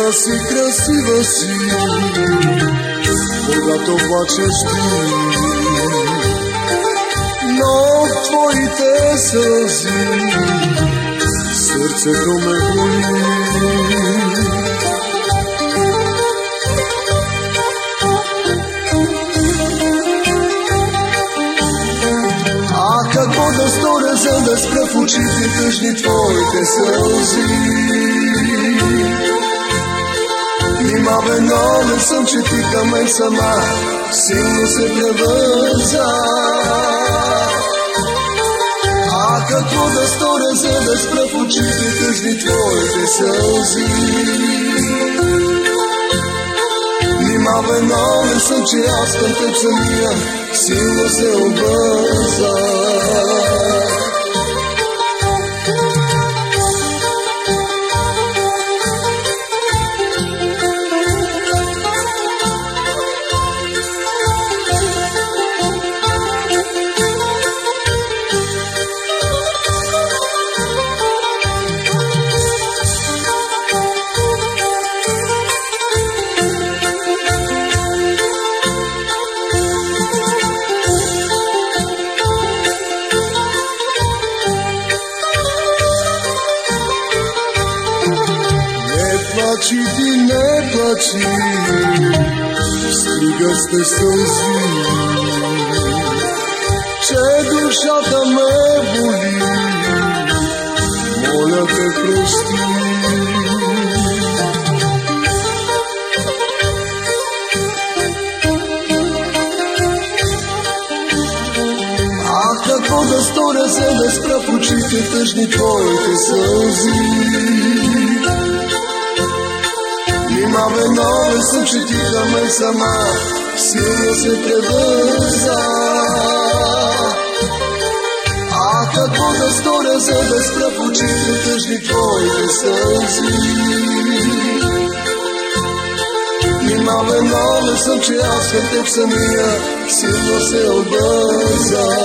Красива си, красива си, когато плачеш ти. Но в твоите сълзи сърцето ме боли. А какво да сторя, за да спра в очите тъжни твоите сълзи? Виновен съм, че ти към мен сама силно се превърза. А какво да сторя, за да спра в очите тъжни твоите сълзи? Нима виновен съм, че аз към теб самия силно се обързах. Плачи ти, не плачи, стига сте сълзи, че душата ме боли, моля те прости. Ах, какво да сторя, за да спра в очите тъжни твоите сълзи? Нима виновен съм, че мен сама силно се превърза. А какво да сторя, за да спра в очите тъжни твоите сълзи? Нима виновен съм, че аз към теб самия силно се обърза.